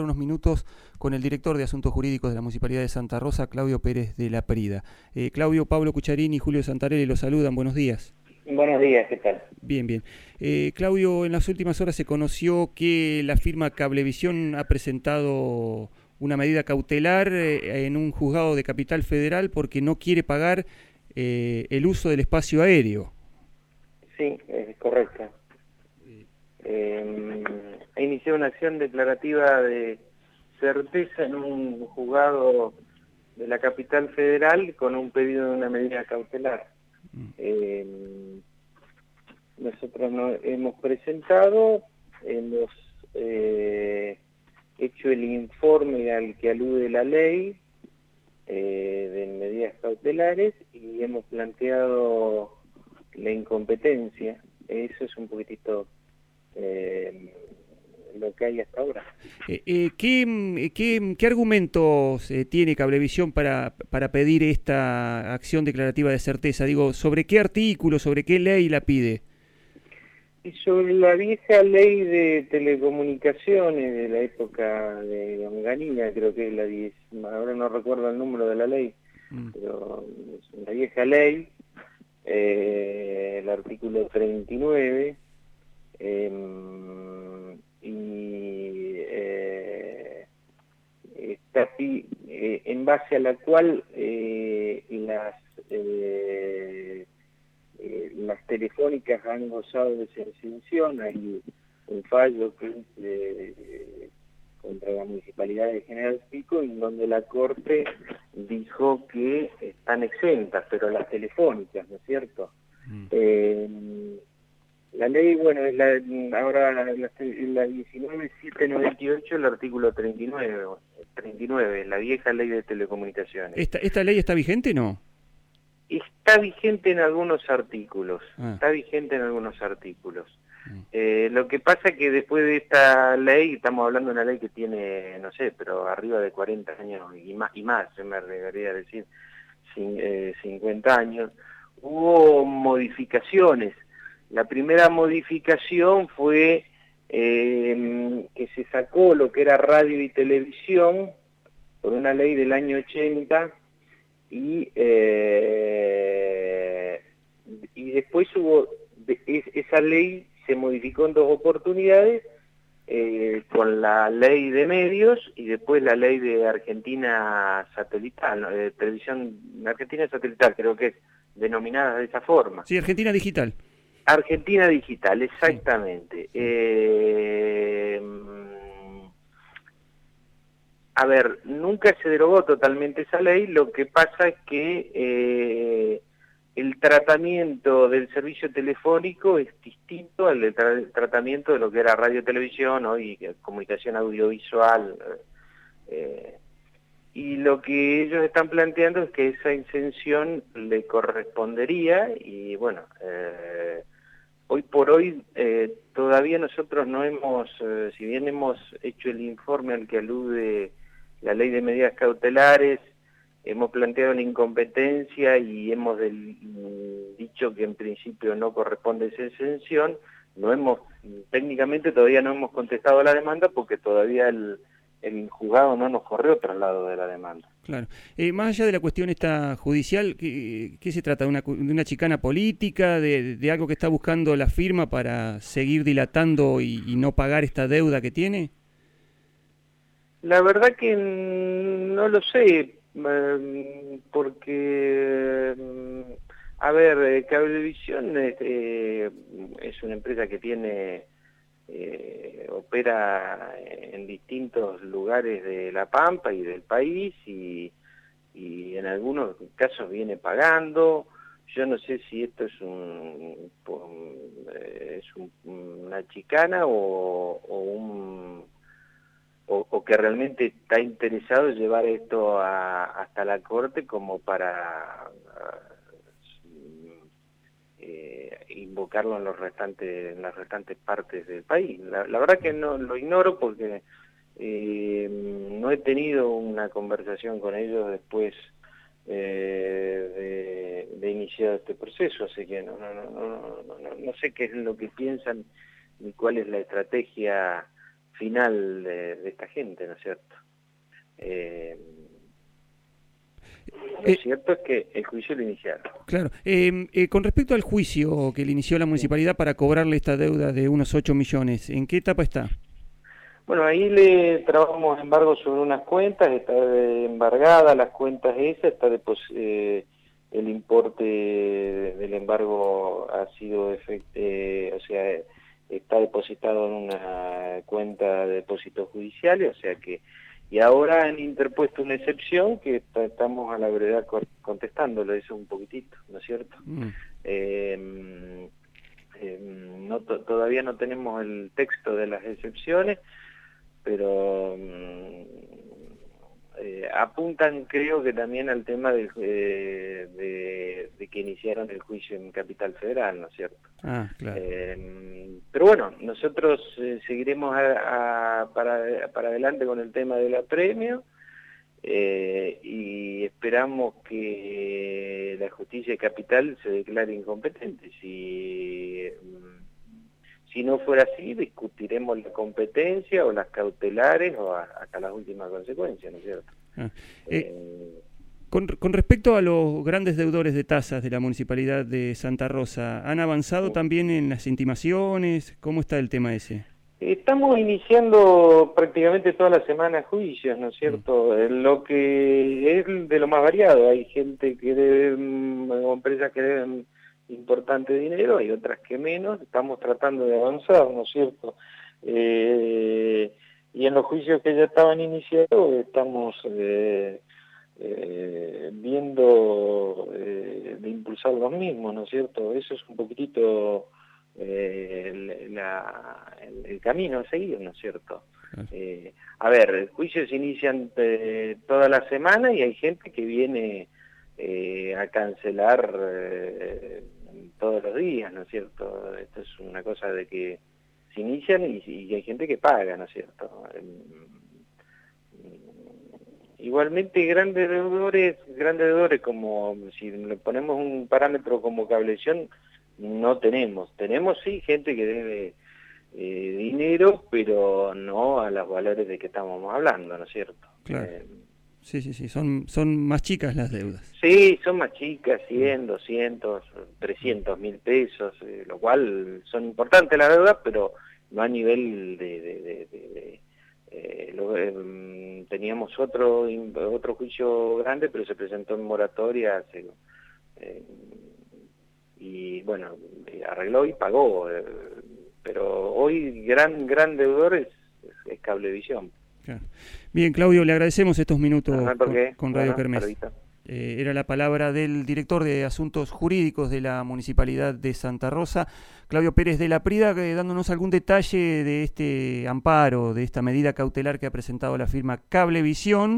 unos minutos con el director de Asuntos Jurídicos de la Municipalidad de Santa Rosa, Claudio Pérez de la Prida. Eh, Claudio, Pablo Cucharini y Julio Santarelli los saludan. Buenos días. Buenos días, ¿qué tal? Bien, bien. Eh, Claudio, en las últimas horas se conoció que la firma Cablevisión ha presentado una medida cautelar eh, en un juzgado de Capital Federal porque no quiere pagar eh, el uso del espacio aéreo. Sí, es correcto. Eh, ha iniciado una acción declarativa de certeza en un juzgado de la capital federal con un pedido de una medida cautelar. Eh, nosotros no, hemos presentado, hemos eh, hecho el informe al que alude la ley eh, de medidas cautelares y hemos planteado la incompetencia. Eso es un poquitito eh, lo que hay hasta ahora. Eh, eh, ¿qué, qué, qué, argumentos eh, tiene Cablevisión para, para pedir esta acción declarativa de certeza? Digo, ¿sobre qué artículo, sobre qué ley la pide? Y sobre la vieja ley de telecomunicaciones de la época de Onganía, creo que es la 10, ahora no recuerdo el número de la ley, mm. pero una vieja ley, eh, el artículo 39, eh, y eh, está eh, en base a la cual eh, las eh, eh, las telefónicas han gozado de exención, hay un fallo que es contra la Municipalidad de General Pico en donde la Corte dijo que están exentas, pero las telefónicas, ¿no es cierto? Mm. Eh, la ley, bueno, es la, ahora la, la 19798, el artículo 39, 39, la vieja ley de telecomunicaciones. ¿Esta, esta ley está vigente o no? Está vigente en algunos artículos, ah. está vigente en algunos artículos. Mm. Eh, lo que pasa es que después de esta ley, estamos hablando de una ley que tiene, no sé, pero arriba de 40 años y más, y más yo me arriesgaría a decir, sin, eh, 50 años, hubo modificaciones. La primera modificación fue eh, que se sacó lo que era radio y televisión por una ley del año 80 y, eh, y después hubo, esa ley se modificó en dos oportunidades, eh, con la ley de medios y después la ley de Argentina satelital, ¿no? de televisión Argentina satelital, creo que es denominada de esa forma. Sí, Argentina digital. Argentina digital, exactamente. Eh, a ver, nunca se derogó totalmente esa ley, lo que pasa es que eh, el tratamiento del servicio telefónico es distinto al del tra tratamiento de lo que era radio televisión ¿no? y comunicación audiovisual. Eh, y lo que ellos están planteando es que esa exención le correspondería y bueno, eh, hoy por hoy eh, todavía nosotros no hemos, eh, si bien hemos hecho el informe al que alude la ley de medidas cautelares, hemos planteado la incompetencia y hemos dicho que en principio no corresponde esa exención, no hemos, técnicamente todavía no hemos contestado la demanda porque todavía el, el juzgado no nos corrió traslado de la demanda. Claro. Eh, más allá de la cuestión esta judicial, ¿qué, se trata? ¿De una, de una chicana política? De, ¿De, algo que está buscando la firma para seguir dilatando y, no pagar esta deuda que tiene? La verdad que no lo sé, eh, porque, a ver, eh, Cablevisión eh, es una empresa que tiene, eh, opera en distintos lugares de La Pampa y del país y, en algunos casos viene pagando. Yo no sé si esto es, un, es un, una chicana o, o un o, que realmente está interesado en llevar esto hasta la corte como para invocarlo en los restantes en las restantes partes del país la, la verdad que no lo ignoro porque eh, no he tenido una conversación con ellos después eh, de, de iniciado este proceso así que no no, no no sé qué es lo que piensan ni cuál es la estrategia final de, esta gente, ¿no es cierto? Lo eh, cierto es que el juicio lo iniciaron. Claro. Em, eh, con respecto al juicio que le inició la municipalidad para cobrarle esta deuda de unos 8 millones, ¿en qué etapa está? Bueno, ahí le trabajamos embargo sobre unas cuentas, está embargada las cuentas esas, está eh, el importe del embargo ha sido, efecto, o sea, está depositado en una cuenta de depósitos judiciales, o sea que y ahora han interpuesto una excepción que estamos a la verdad contestándolo, eso un poquitito, ¿no es cierto? Mm. Em, em, no, todavía no tenemos el texto de las excepciones, pero mm, eh, apuntan creo que también al tema de, de, que iniciaron el juicio en Capital Federal, ¿no es cierto? Ah, claro. Em, pero bueno, nosotros eh, seguiremos para, para adelante con el tema de la premio eh, y esperamos que la justicia capital se declare incompetente. Si si no fuera así, discutiremos la competencia o las cautelares o hasta las últimas consecuencias, ¿no es cierto? Ah, eh, eh, con, con, respecto a los grandes deudores de tasas de la Municipalidad de Santa Rosa, ¿han avanzado también en las intimaciones? ¿Cómo está el tema ese? Estamos iniciando prácticamente toda la semana juicios, ¿no es cierto? Mm. Lo que es de lo más variado. Hay gente que debe, mm, o empresas que deben importante dinero, hay otras que menos, estamos tratando de avanzar, ¿no es cierto? Eh, y en los juicios que ya estaban iniciados estamos eh, eh, viendo de impulsar los mismos, ¿no es cierto? Eso es un poquitito el, camino a seguir, ¿no es cierto? a ver, juicios se inician toda la semana y hay gente que viene a cancelar todos los días, ¿no es cierto? Esto es una cosa de que se inician y, hay gente que paga, ¿no es cierto? Igualmente grandes deudores, grandes deudores como si le ponemos un parámetro como cablevisión, no tenemos. Tenemos sí gente que debe eh, dinero, pero no a los valores de que estamos hablando, ¿no es cierto? Claro. Eh, Sí, sí, sí, son, son más chicas las deudas. Sí, son más chicas, 100, 200, 300 mil pesos, eh, lo cual son importantes las deudas, pero no a nivel de... de, eh, em, teníamos otro otro juicio grande, pero se presentó en moratoria eh, y bueno, arregló y pagó, pero hoy gran gran deudor es, es Cablevisión. Bien, Claudio, le agradecemos estos minutos con, Radio Kermés. Eh, era la palabra del director de Asuntos Jurídicos de la Municipalidad de Santa Rosa, Claudio Pérez de la Prida, eh, dándonos algún detalle de este amparo, de esta medida cautelar que ha presentado la firma Cablevisión.